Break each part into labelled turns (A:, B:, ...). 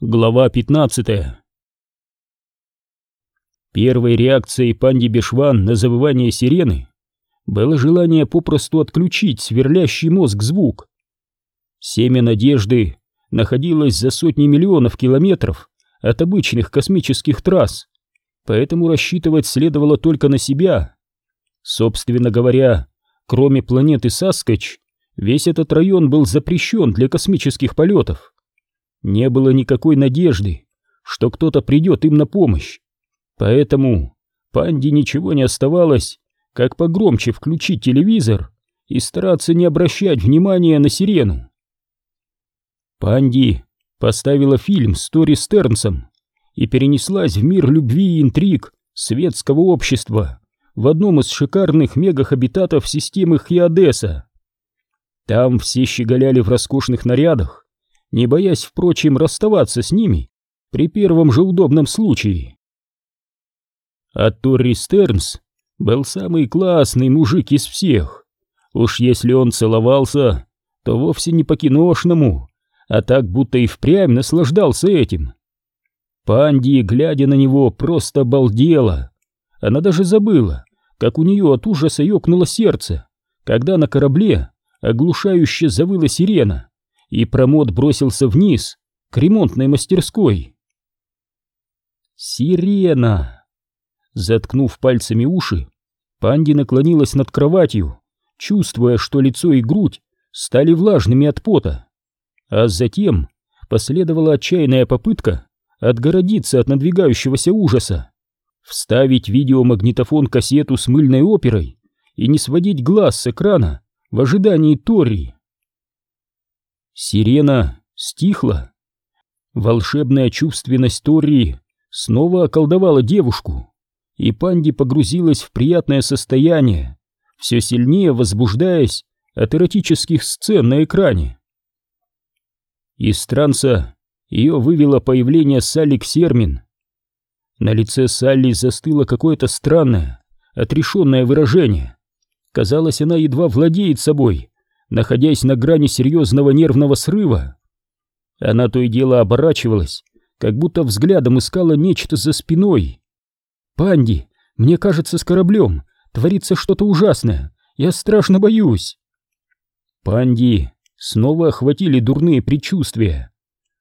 A: Глава 15 Первой реакцией панди Бешван на завывание сирены было желание попросту отключить сверлящий мозг звук. Семя надежды находилось за сотни миллионов километров от обычных космических трасс, поэтому рассчитывать следовало только на себя. Собственно говоря, кроме планеты Саскач, весь этот район был запрещен для космических полетов. Не было никакой надежды, что кто-то придет им на помощь. Поэтому Панде ничего не оставалось, как погромче включить телевизор и стараться не обращать внимания на сирену. Панди поставила фильм с Тори Стернсом и перенеслась в мир любви и интриг светского общества в одном из шикарных мегахабитатов системы Хиадеса. Там все щеголяли в роскошных нарядах, не боясь, впрочем, расставаться с ними при первом же удобном случае. А Торри Стернс был самый классный мужик из всех. Уж если он целовался, то вовсе не по-киношному, а так будто и впрямь наслаждался этим. Панди, глядя на него, просто балдела. Она даже забыла, как у нее от ужаса ёкнуло сердце, когда на корабле оглушающе завыла сирена и промот бросился вниз, к ремонтной мастерской. Сирена! Заткнув пальцами уши, Панди наклонилась над кроватью, чувствуя, что лицо и грудь стали влажными от пота. А затем последовала отчаянная попытка отгородиться от надвигающегося ужаса, вставить видеомагнитофон-кассету с мыльной оперой и не сводить глаз с экрана в ожидании Тори. Сирена стихла. Волшебная чувственность Тори снова околдовала девушку, и Панди погрузилась в приятное состояние, все сильнее возбуждаясь от эротических сцен на экране. Из транса ее вывело появление Салли Ксермин. На лице Салли застыло какое-то странное, отрешенное выражение. Казалось, она едва владеет собой, находясь на грани серьезного нервного срыва. Она то и дело оборачивалась, как будто взглядом искала нечто за спиной. «Панди, мне кажется, с кораблем творится что-то ужасное. Я страшно боюсь». Панди снова охватили дурные предчувствия.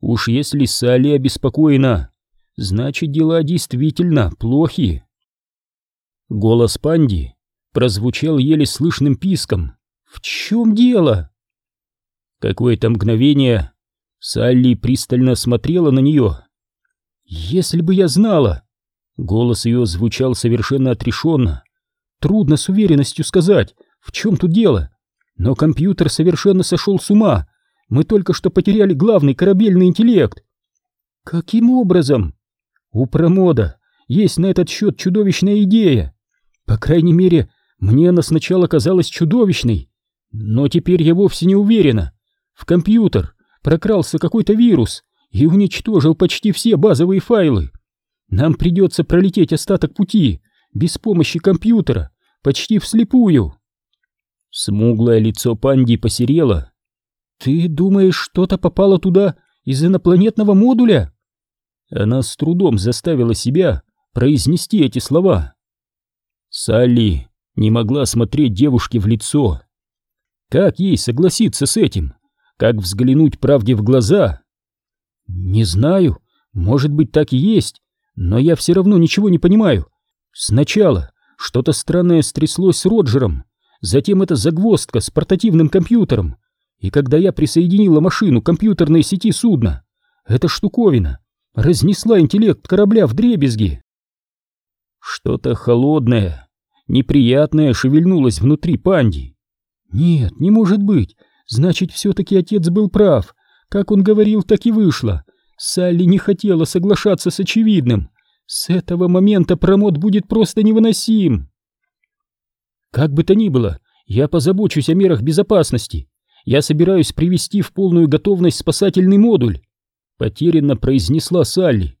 A: Уж если Салли обеспокоена, значит дела действительно плохи. Голос Панди прозвучал еле слышным писком. «В чем дело?» Какое-то мгновение Салли пристально смотрела на нее. «Если бы я знала!» Голос ее звучал совершенно отрешенно. «Трудно с уверенностью сказать, в чем тут дело. Но компьютер совершенно сошел с ума. Мы только что потеряли главный корабельный интеллект». «Каким образом?» «У промода есть на этот счет чудовищная идея. По крайней мере, мне она сначала казалась чудовищной, но теперь я вовсе не уверена. В компьютер прокрался какой-то вирус и уничтожил почти все базовые файлы. Нам придется пролететь остаток пути без помощи компьютера, почти вслепую. Смуглое лицо панди посерело. «Ты думаешь, что-то попало туда из инопланетного модуля?» Она с трудом заставила себя произнести эти слова. Салли не могла смотреть девушке в лицо. Как ей согласиться с этим? Как взглянуть правде в глаза? Не знаю, может быть так и есть, но я все равно ничего не понимаю. Сначала что-то странное стряслось с Роджером, затем эта загвоздка с портативным компьютером, и когда я присоединила машину к компьютерной сети судна, эта штуковина разнесла интеллект корабля в дребезги. Что-то холодное, неприятное шевельнулось внутри панди. Нет, не может быть. Значит, все-таки отец был прав. Как он говорил, так и вышло. Салли не хотела соглашаться с очевидным. С этого момента промот будет просто невыносим. Как бы то ни было, я позабочусь о мерах безопасности. Я собираюсь привести в полную готовность спасательный модуль. Потерянно произнесла Салли.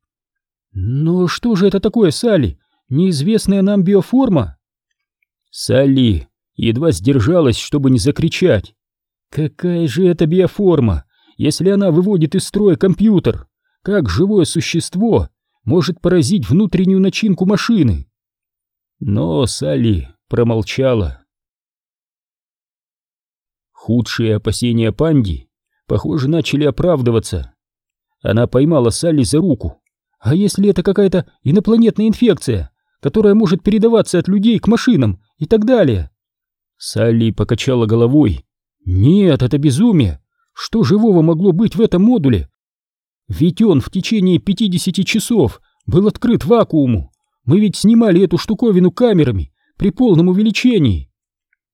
A: Но что же это такое, Салли? Неизвестная нам биоформа? Салли едва сдержалась, чтобы не закричать. Какая же это биоформа, если она выводит из строя компьютер? как живое существо может поразить внутреннюю начинку машины. Но Салли промолчала. Худшие опасения Панди, похоже, начали оправдываться. Она поймала Салли за руку. А если это какая-то инопланетная инфекция, которая может передаваться от людей к машинам и так далее? Салли покачала головой. Нет, это безумие. Что живого могло быть в этом модуле? Ведь он в течение 50 часов был открыт вакууму. Мы ведь снимали эту штуковину камерами при полном увеличении.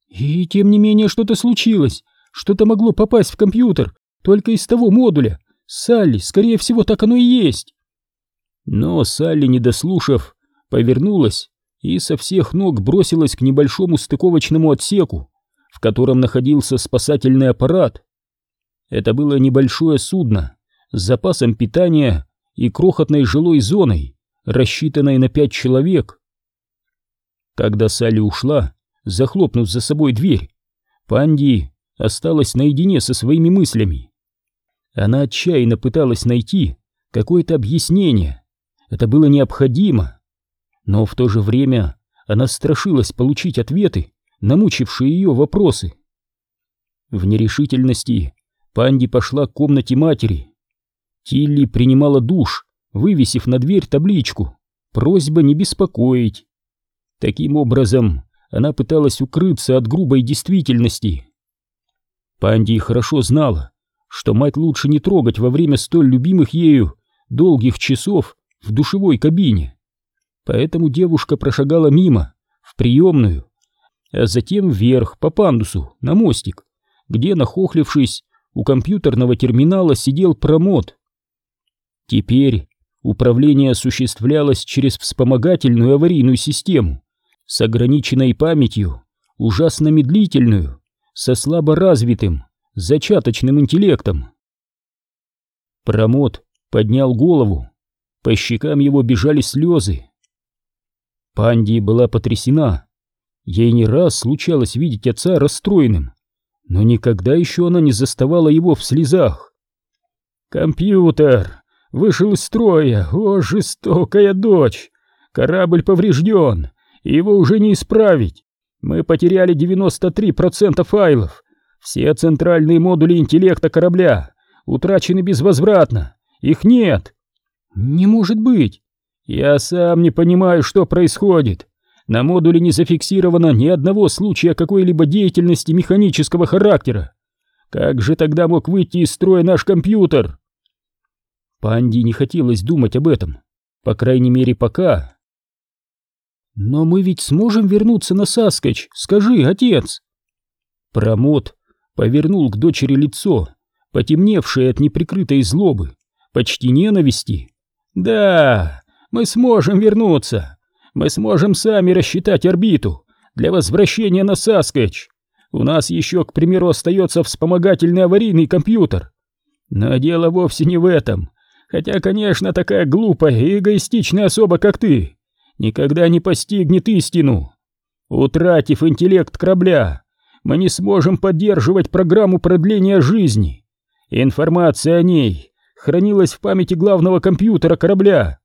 A: И тем не менее что-то случилось, что-то могло попасть в компьютер только из того модуля. Салли, скорее всего, так оно и есть. Но Салли, не дослушав, повернулась и со всех ног бросилась к небольшому стыковочному отсеку, в котором находился спасательный аппарат. Это было небольшое судно с запасом питания и крохотной жилой зоной, рассчитанной на пять человек. Когда Салли ушла, захлопнув за собой дверь, Панди осталась наедине со своими мыслями. Она отчаянно пыталась найти какое-то объяснение. Это было необходимо. Но в то же время она страшилась получить ответы на мучившие ее вопросы. В нерешительности Панди пошла к комнате матери. Тилли принимала душ, вывесив на дверь табличку «Просьба не беспокоить». Таким образом, она пыталась укрыться от грубой действительности. Панди хорошо знала, что мать лучше не трогать во время столь любимых ею долгих часов в душевой кабине. Поэтому девушка прошагала мимо, в приемную, а затем вверх по пандусу, на мостик, где, нахохлившись, у компьютерного терминала сидел промот. Теперь управление осуществлялось через вспомогательную аварийную систему с ограниченной памятью, ужасно медлительную, со слабо развитым, зачаточным интеллектом. Промот поднял голову, по щекам его бежали слезы. Панди была потрясена. Ей не раз случалось видеть отца расстроенным, но никогда еще она не заставала его в слезах. «Компьютер! Вышел из строя! О, жестокая дочь! Корабль поврежден! Его уже не исправить! Мы потеряли 93% файлов! Все центральные модули интеллекта корабля утрачены безвозвратно! Их нет!» «Не может быть! Я сам не понимаю, что происходит!» На модуле не зафиксировано ни одного случая какой-либо деятельности механического характера. Как же тогда мог выйти из строя наш компьютер? Панди не хотелось думать об этом, по крайней мере пока. Но мы ведь сможем вернуться на Саскач, скажи, отец. Промот повернул к дочери лицо, потемневшее от неприкрытой злобы, почти ненависти. Да, мы сможем вернуться мы сможем сами рассчитать орбиту для возвращения на Саскач. У нас еще, к примеру, остается вспомогательный аварийный компьютер. Но дело вовсе не в этом. Хотя, конечно, такая глупая и эгоистичная особа, как ты, никогда не постигнет истину. Утратив интеллект корабля, мы не сможем поддерживать программу продления жизни. Информация о ней хранилась в памяти главного компьютера корабля.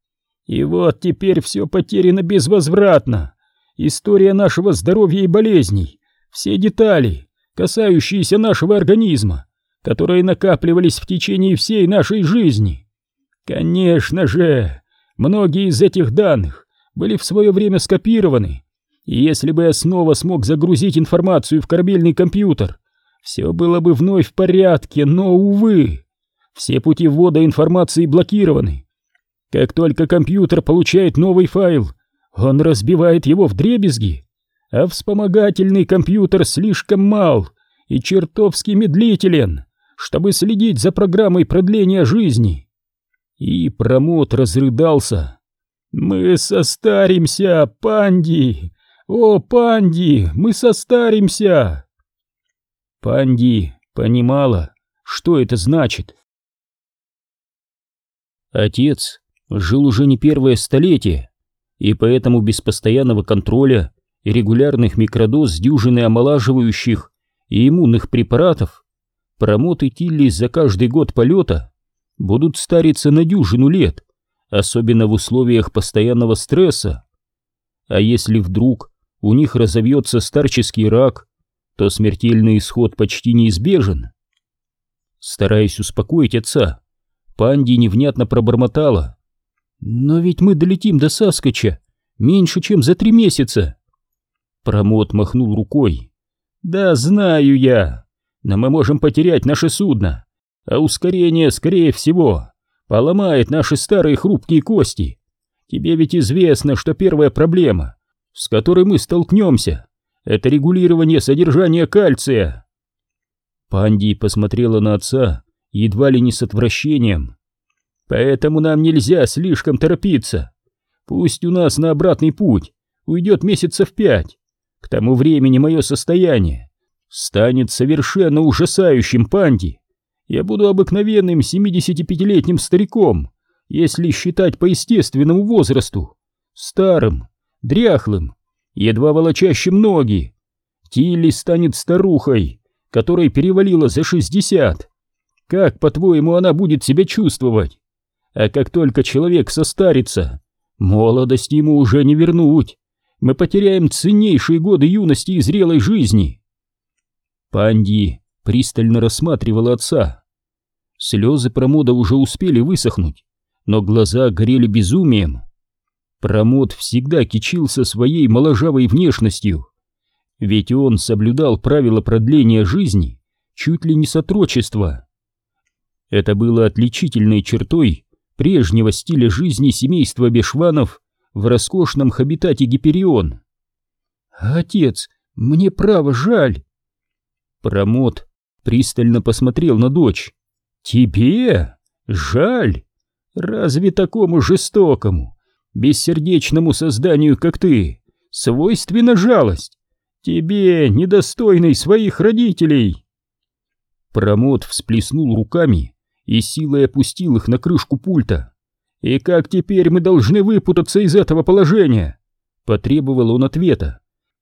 A: И вот теперь все потеряно безвозвратно. История нашего здоровья и болезней, все детали, касающиеся нашего организма, которые накапливались в течение всей нашей жизни. Конечно же, многие из этих данных были в свое время скопированы, и если бы я снова смог загрузить информацию в корабельный компьютер, все было бы вновь в порядке, но, увы, все пути ввода информации блокированы, как только компьютер получает новый файл, он разбивает его в дребезги, а вспомогательный компьютер слишком мал и чертовски медлителен, чтобы следить за программой продления жизни. И промот разрыдался. «Мы состаримся, Панди! О, Панди, мы состаримся!» Панди понимала, что это значит. Отец жил уже не первое столетие, и поэтому без постоянного контроля и регулярных микродоз дюжины омолаживающих и иммунных препаратов промоты Тилли за каждый год полета будут стариться на дюжину лет, особенно в условиях постоянного стресса. А если вдруг у них разовьется старческий рак, то смертельный исход почти неизбежен. Стараясь успокоить отца, Панди невнятно пробормотала. «Но ведь мы долетим до Саскоча меньше, чем за три месяца!» Промот махнул рукой. «Да знаю я, но мы можем потерять наше судно, а ускорение, скорее всего, поломает наши старые хрупкие кости. Тебе ведь известно, что первая проблема, с которой мы столкнемся, это регулирование содержания кальция». Панди посмотрела на отца едва ли не с отвращением. «Поэтому нам нельзя слишком торопиться. Пусть у нас на обратный путь уйдет месяцев пять. К тому времени мое состояние станет совершенно ужасающим, Панди. Я буду обыкновенным 75-летним стариком, если считать по естественному возрасту. Старым, дряхлым, едва волочащим ноги. Тилли станет старухой, которой перевалило за 60. Как, по-твоему, она будет себя чувствовать? А как только человек состарится, молодость ему уже не вернуть мы потеряем ценнейшие годы юности и зрелой жизни. Панди пристально рассматривала отца. Слезы промода уже успели высохнуть, но глаза горели безумием. Промод всегда кичился своей моложавой внешностью, ведь он соблюдал правила продления жизни чуть ли не с. Это было отличительной чертой прежнего стиля жизни семейства Бешванов в роскошном хабитате Гиперион. «Отец, мне право жаль!» Промот пристально посмотрел на дочь. «Тебе? Жаль? Разве такому жестокому, бессердечному созданию, как ты, свойственна жалость? Тебе, недостойный своих родителей!» Промот всплеснул руками и силой опустил их на крышку пульта. «И как теперь мы должны выпутаться из этого положения?» Потребовал он ответа.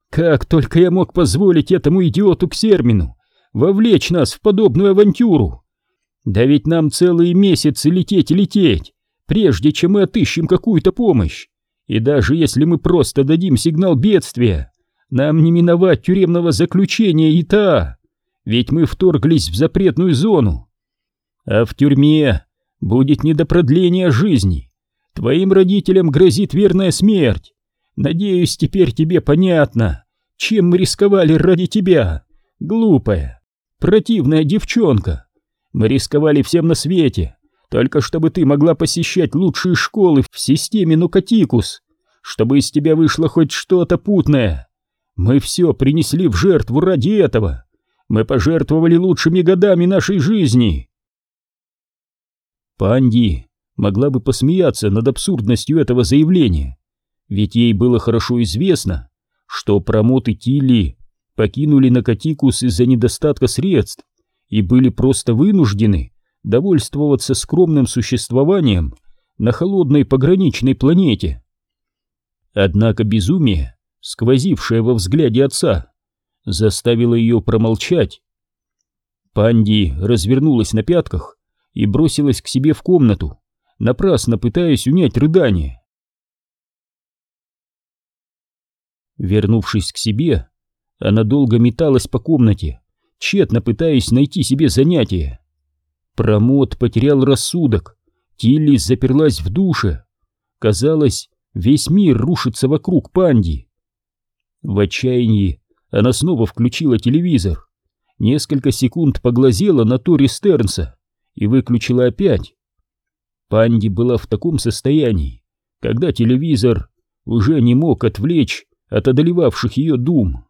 A: «Как только я мог позволить этому идиоту Ксермину вовлечь нас в подобную авантюру? Да ведь нам целые месяцы лететь и лететь, прежде чем мы отыщем какую-то помощь. И даже если мы просто дадим сигнал бедствия, нам не миновать тюремного заключения и та, ведь мы вторглись в запретную зону. А в тюрьме будет не до продления жизни. Твоим родителям грозит верная смерть. Надеюсь, теперь тебе понятно, чем мы рисковали ради тебя, глупая, противная девчонка. Мы рисковали всем на свете, только чтобы ты могла посещать лучшие школы в системе Нукатикус, чтобы из тебя вышло хоть что-то путное. Мы все принесли в жертву ради этого. Мы пожертвовали лучшими годами нашей жизни. Панди могла бы посмеяться над абсурдностью этого заявления, ведь ей было хорошо известно, что промоты Тилли покинули Накатикус из-за недостатка средств и были просто вынуждены довольствоваться скромным существованием на холодной пограничной планете. Однако безумие, сквозившее во взгляде отца, заставило ее промолчать. Панди развернулась на пятках и бросилась к себе в комнату, напрасно пытаясь унять рыдание. Вернувшись к себе, она долго металась по комнате, тщетно пытаясь найти себе занятие. Промот потерял рассудок, Тилли заперлась в душе. Казалось, весь мир рушится вокруг панди. В отчаянии она снова включила телевизор, несколько секунд поглазела на Тори Стернса и выключила опять. Панди была в таком состоянии, когда телевизор уже не мог отвлечь от одолевавших ее дум.